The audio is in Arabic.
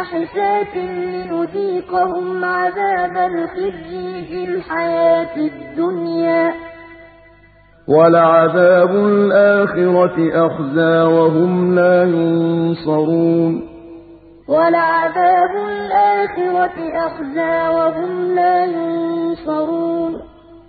نَّحِسَاتٍ لِّنُذِيقَهُمْ عَذَابَ الْخِزْيِ فِي الْحَيَاةِ الدُّنْيَا ۖ. وَلَعَذَابُ الْآخِرَةِ أَخْزَىٰ وَهُمْ لَا يُنصَرُونَ. وَلَعَذَابُ الْآخِرَةِ أَخْزَىٰ وَهُمْ لَا